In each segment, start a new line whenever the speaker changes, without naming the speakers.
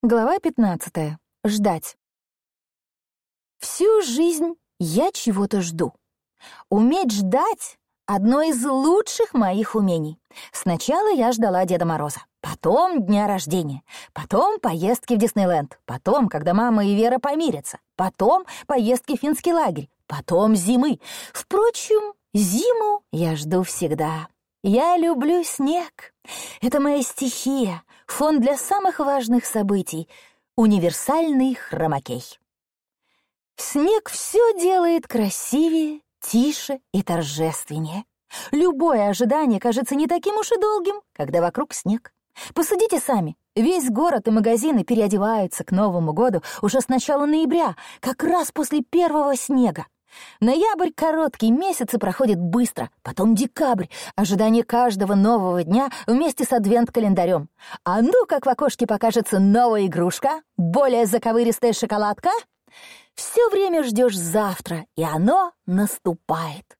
Глава 15. Ждать. Всю жизнь я чего-то жду. Уметь ждать — одно из лучших моих умений. Сначала я ждала Деда Мороза, потом дня рождения, потом поездки в Диснейленд, потом, когда мама и Вера помирятся, потом поездки в финский лагерь, потом зимы. Впрочем, зиму я жду всегда. Я люблю снег. Это моя стихия, фон для самых важных событий, универсальный хромакей. Снег все делает красивее, тише и торжественнее. Любое ожидание кажется не таким уж и долгим, когда вокруг снег. Посудите сами, весь город и магазины переодеваются к Новому году уже с начала ноября, как раз после первого снега. Ноябрь короткий, месяцы проходят быстро, потом декабрь, ожидание каждого нового дня вместе с адвент-календарем. А ну, как в окошке покажется новая игрушка, более заковыристая шоколадка. Все время ждешь завтра, и оно наступает.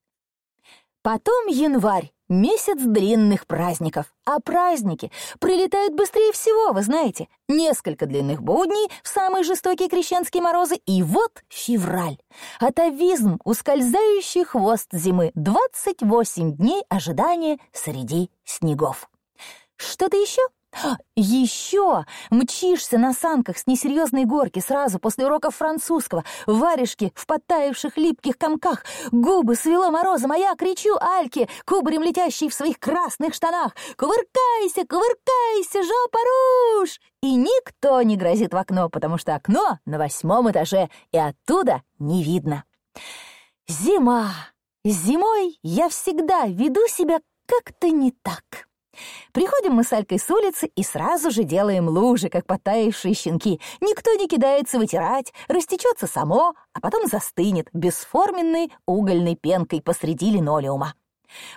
Потом январь, месяц длинных праздников. А праздники прилетают быстрее всего, вы знаете. Несколько длинных будней в самые жестокие крещенские морозы, и вот февраль. Атовизм, ускользающий хвост зимы, 28 дней ожидания среди снегов. Что-то еще? Еще мчишься на санках с несерьезной горки сразу после уроков французского, варежки в подтаявших липких комках, губы свело морозом, а я кричу Альке, кубарем летящей в своих красных штанах, «Кувыркайся, кувыркайся, жопа руж!» И никто не грозит в окно, потому что окно на восьмом этаже, и оттуда не видно. Зима. Зимой я всегда веду себя как-то не так. Приходим мы с Алькой с улицы и сразу же делаем лужи, как потаявшие щенки. Никто не кидается вытирать, растечется само, а потом застынет бесформенной угольной пенкой посреди линолеума.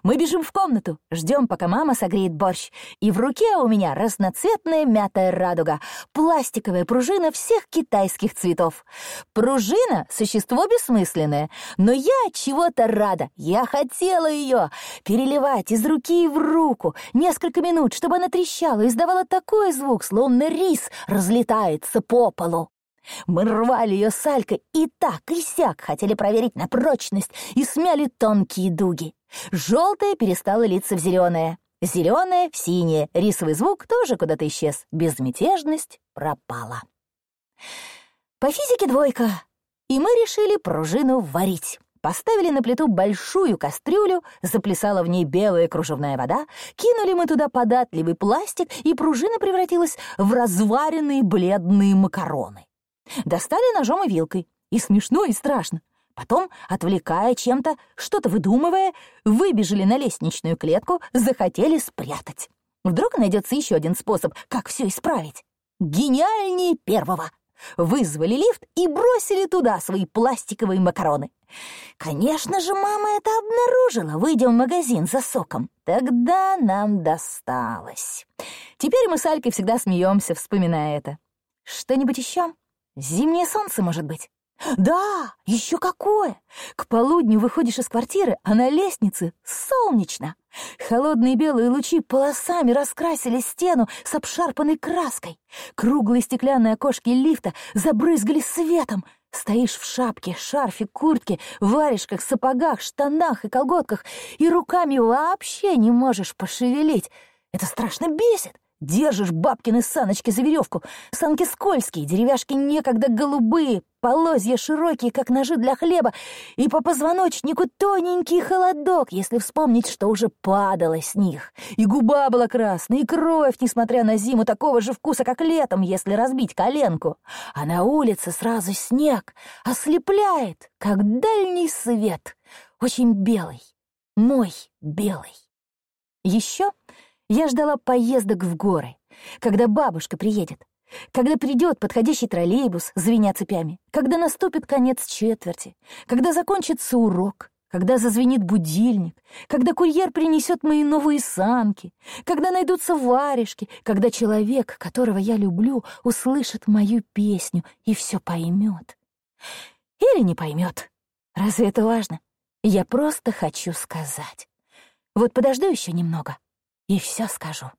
Мы бежим в комнату, ждем, пока мама согреет борщ. И в руке у меня разноцветная мятая радуга, пластиковая пружина всех китайских цветов. Пружина — существо бессмысленное, но я чего-то рада. Я хотела ее переливать из руки в руку несколько минут, чтобы она трещала и издавала такой звук, словно рис разлетается по полу. Мы рвали ее с Алькой и так, и сяк хотели проверить на прочность и смяли тонкие дуги. Желтое перестало литься в зеленое, зеленое в синее. Рисовый звук тоже куда-то исчез. Безмятежность пропала. По физике двойка. И мы решили пружину варить. Поставили на плиту большую кастрюлю, заплясала в ней белая кружевная вода, кинули мы туда податливый пластик, и пружина превратилась в разваренные бледные макароны. Достали ножом и вилкой. И смешно, и страшно. Потом, отвлекая чем-то, что-то выдумывая, выбежали на лестничную клетку, захотели спрятать. Вдруг найдется еще один способ, как все исправить. Гениальнее первого. Вызвали лифт и бросили туда свои пластиковые макароны. Конечно же, мама это обнаружила, выйдя в магазин за соком. Тогда нам досталось. Теперь мы с Алькой всегда смеемся, вспоминая это. Что-нибудь еще? Зимнее солнце, может быть? Да, еще какое! К полудню выходишь из квартиры, а на лестнице солнечно. Холодные белые лучи полосами раскрасили стену с обшарпанной краской. Круглые стеклянные окошки лифта забрызгали светом. Стоишь в шапке, шарфе, куртке, варежках, сапогах, штанах и колготках, и руками вообще не можешь пошевелить. Это страшно бесит. Держишь бабкины саночки за веревку. Санки скользкие, деревяшки некогда голубые, полозья широкие, как ножи для хлеба, и по позвоночнику тоненький холодок, если вспомнить, что уже падало с них. И губа была красная, и кровь, несмотря на зиму, такого же вкуса, как летом, если разбить коленку. А на улице сразу снег ослепляет, как дальний свет, очень белый, мой белый. Еще я ждала поездок в горы, когда бабушка приедет, когда придет подходящий троллейбус, звеня цепями, когда наступит конец четверти, когда закончится урок, когда зазвенит будильник, когда курьер принесет мои новые санки, когда найдутся варежки, когда человек, которого я люблю, услышит мою песню и все поймет. Или не поймет. Разве это важно? Я просто хочу сказать. Вот подожду еще немного, и все скажу.